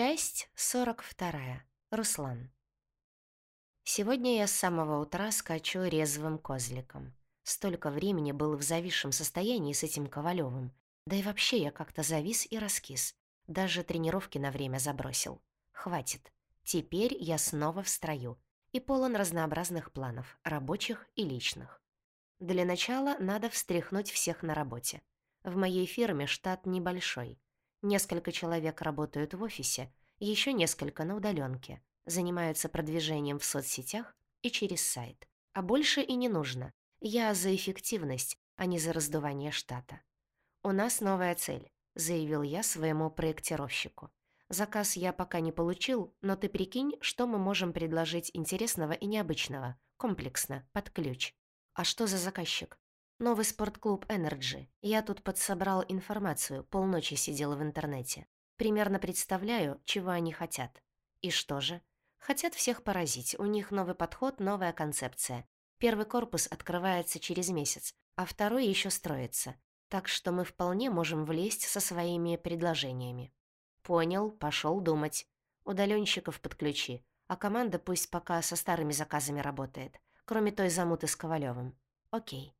Часть 42. Руслан. Сегодня я с самого утра скачу резвым козликом. Столько времени был в зависшем состоянии с этим Ковалевым. Да и вообще я как-то завис и раскис. Даже тренировки на время забросил. Хватит. Теперь я снова в строю. И полон разнообразных планов, рабочих и личных. Для начала надо встряхнуть всех на работе. В моей фирме штат небольшой. Несколько человек работают в офисе, еще несколько на удаленке, занимаются продвижением в соцсетях и через сайт. А больше и не нужно. Я за эффективность, а не за раздувание штата. «У нас новая цель», — заявил я своему проектировщику. «Заказ я пока не получил, но ты прикинь, что мы можем предложить интересного и необычного, комплексно, под ключ». «А что за заказчик?» Новый спортклуб Energy. Я тут подсобрал информацию, полночи сидела в интернете. Примерно представляю, чего они хотят. И что же? Хотят всех поразить. У них новый подход, новая концепция. Первый корпус открывается через месяц, а второй еще строится. Так что мы вполне можем влезть со своими предложениями. Понял, пошел думать. Удаленщиков подключи, а команда пусть пока со старыми заказами работает, кроме той замуты с Ковалевым. Окей.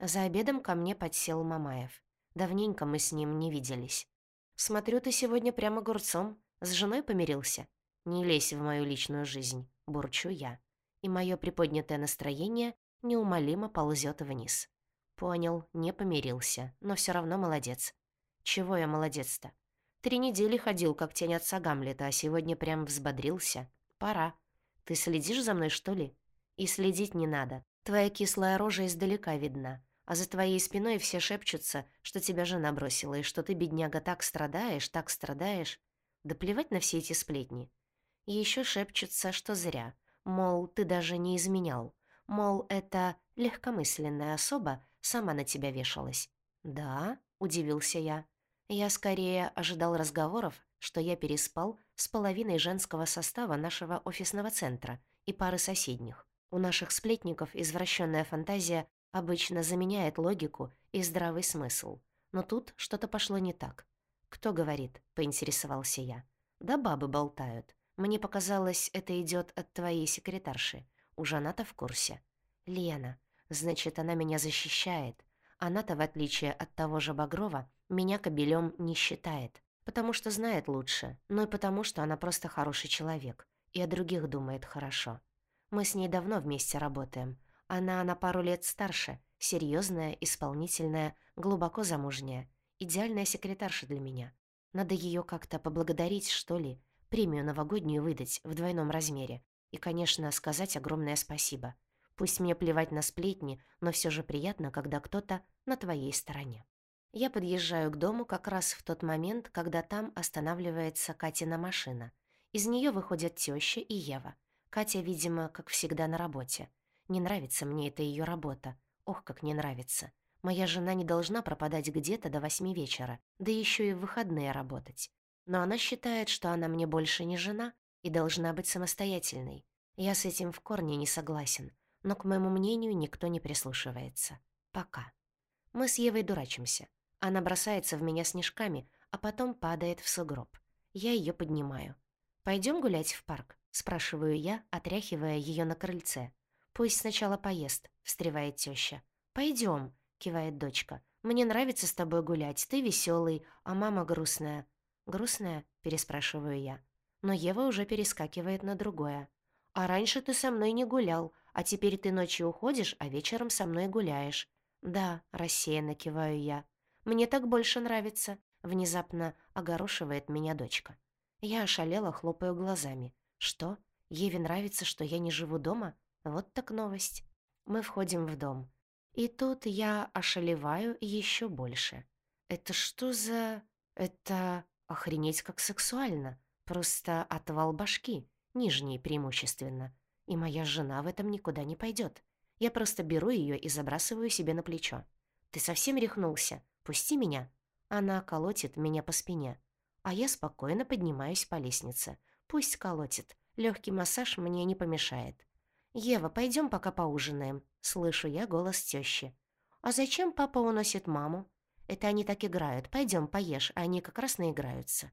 За обедом ко мне подсел Мамаев. Давненько мы с ним не виделись. «Смотрю, ты сегодня прямо огурцом. С женой помирился?» «Не лезь в мою личную жизнь», — бурчу я. И мое приподнятое настроение неумолимо ползет вниз. Понял, не помирился, но все равно молодец. Чего я молодец-то? Три недели ходил, как тень отца Гамлета, а сегодня прям взбодрился. Пора. Ты следишь за мной, что ли? И следить не надо. Твоя кислая рожа издалека видна а за твоей спиной все шепчутся, что тебя жена бросила, и что ты, бедняга, так страдаешь, так страдаешь. Да плевать на все эти сплетни. И еще шепчутся, что зря. Мол, ты даже не изменял. Мол, эта легкомысленная особа сама на тебя вешалась. «Да?» — удивился я. Я скорее ожидал разговоров, что я переспал с половиной женского состава нашего офисного центра и пары соседних. У наших сплетников извращенная фантазия обычно заменяет логику и здравый смысл. Но тут что-то пошло не так. «Кто говорит?» — поинтересовался я. «Да бабы болтают. Мне показалось, это идет от твоей секретарши. Уж она-то в курсе». «Лена. Значит, она меня защищает. Она-то, в отличие от того же Багрова, меня кобелем не считает. Потому что знает лучше, но и потому, что она просто хороший человек. И о других думает хорошо. Мы с ней давно вместе работаем. Она на пару лет старше, серьезная, исполнительная, глубоко замужняя. Идеальная секретарша для меня. Надо ее как-то поблагодарить, что ли, премию новогоднюю выдать в двойном размере. И, конечно, сказать огромное спасибо. Пусть мне плевать на сплетни, но все же приятно, когда кто-то на твоей стороне. Я подъезжаю к дому как раз в тот момент, когда там останавливается Катина машина. Из нее выходят теща и Ева. Катя, видимо, как всегда на работе. Не нравится мне эта ее работа. Ох, как не нравится. Моя жена не должна пропадать где-то до восьми вечера, да еще и в выходные работать. Но она считает, что она мне больше не жена и должна быть самостоятельной. Я с этим в корне не согласен, но к моему мнению никто не прислушивается. Пока. Мы с Евой дурачимся. Она бросается в меня снежками, а потом падает в сугроб. Я ее поднимаю. Пойдем гулять в парк?» – спрашиваю я, отряхивая ее на крыльце. «Пусть сначала поест», — встревает теща. Пойдем, кивает дочка. «Мне нравится с тобой гулять. Ты веселый, а мама грустная». «Грустная?» — переспрашиваю я. Но Ева уже перескакивает на другое. «А раньше ты со мной не гулял, а теперь ты ночью уходишь, а вечером со мной гуляешь». «Да», — рассеянно киваю я. «Мне так больше нравится», — внезапно огорошивает меня дочка. Я ошалела, хлопаю глазами. «Что? Еве нравится, что я не живу дома? Вот так новость. Мы входим в дом. И тут я ошалеваю еще больше. Это что за... Это... Охренеть как сексуально. Просто отвал башки. Нижний преимущественно. И моя жена в этом никуда не пойдет. Я просто беру ее и забрасываю себе на плечо. «Ты совсем рехнулся? Пусти меня!» Она колотит меня по спине. А я спокойно поднимаюсь по лестнице. Пусть колотит. Легкий массаж мне не помешает. «Ева, пойдем пока поужинаем», — слышу я голос тещи. «А зачем папа уносит маму?» «Это они так играют. Пойдем, поешь, они как раз наиграются».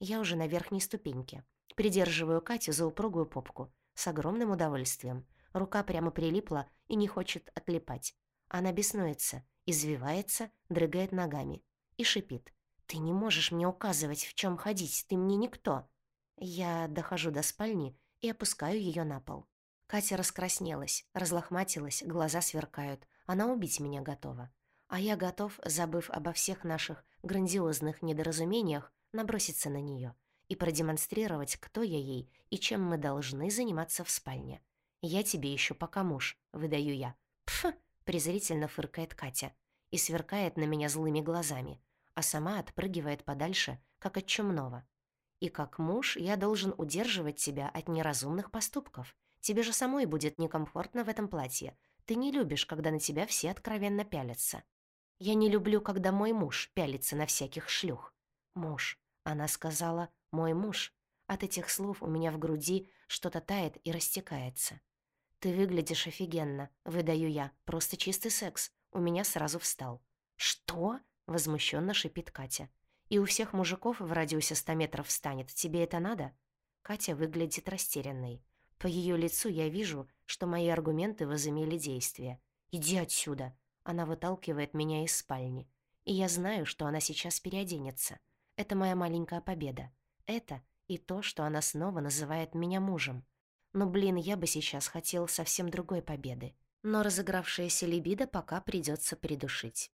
Я уже на верхней ступеньке. Придерживаю Катю за упругую попку. С огромным удовольствием. Рука прямо прилипла и не хочет отлипать. Она беснуется, извивается, дрыгает ногами и шипит. «Ты не можешь мне указывать, в чем ходить, ты мне никто». Я дохожу до спальни и опускаю ее на пол. Катя раскраснелась, разлохматилась, глаза сверкают. Она убить меня готова. А я готов, забыв обо всех наших грандиозных недоразумениях, наброситься на нее и продемонстрировать, кто я ей и чем мы должны заниматься в спальне. «Я тебе еще пока муж», — выдаю я. «Пф!» — презрительно фыркает Катя и сверкает на меня злыми глазами, а сама отпрыгивает подальше, как от чумного. «И как муж я должен удерживать тебя от неразумных поступков. Тебе же самой будет некомфортно в этом платье. Ты не любишь, когда на тебя все откровенно пялятся. Я не люблю, когда мой муж пялится на всяких шлюх. Муж. Она сказала «мой муж». От этих слов у меня в груди что-то тает и растекается. «Ты выглядишь офигенно», — выдаю я. «Просто чистый секс». У меня сразу встал. «Что?» — возмущенно шипит Катя. «И у всех мужиков в радиусе ста метров встанет. Тебе это надо?» Катя выглядит растерянной. По ее лицу я вижу, что мои аргументы возымели действие. «Иди отсюда!» Она выталкивает меня из спальни. И я знаю, что она сейчас переоденется. Это моя маленькая победа. Это и то, что она снова называет меня мужем. Но, блин, я бы сейчас хотел совсем другой победы. Но разыгравшаяся либидо пока придется придушить.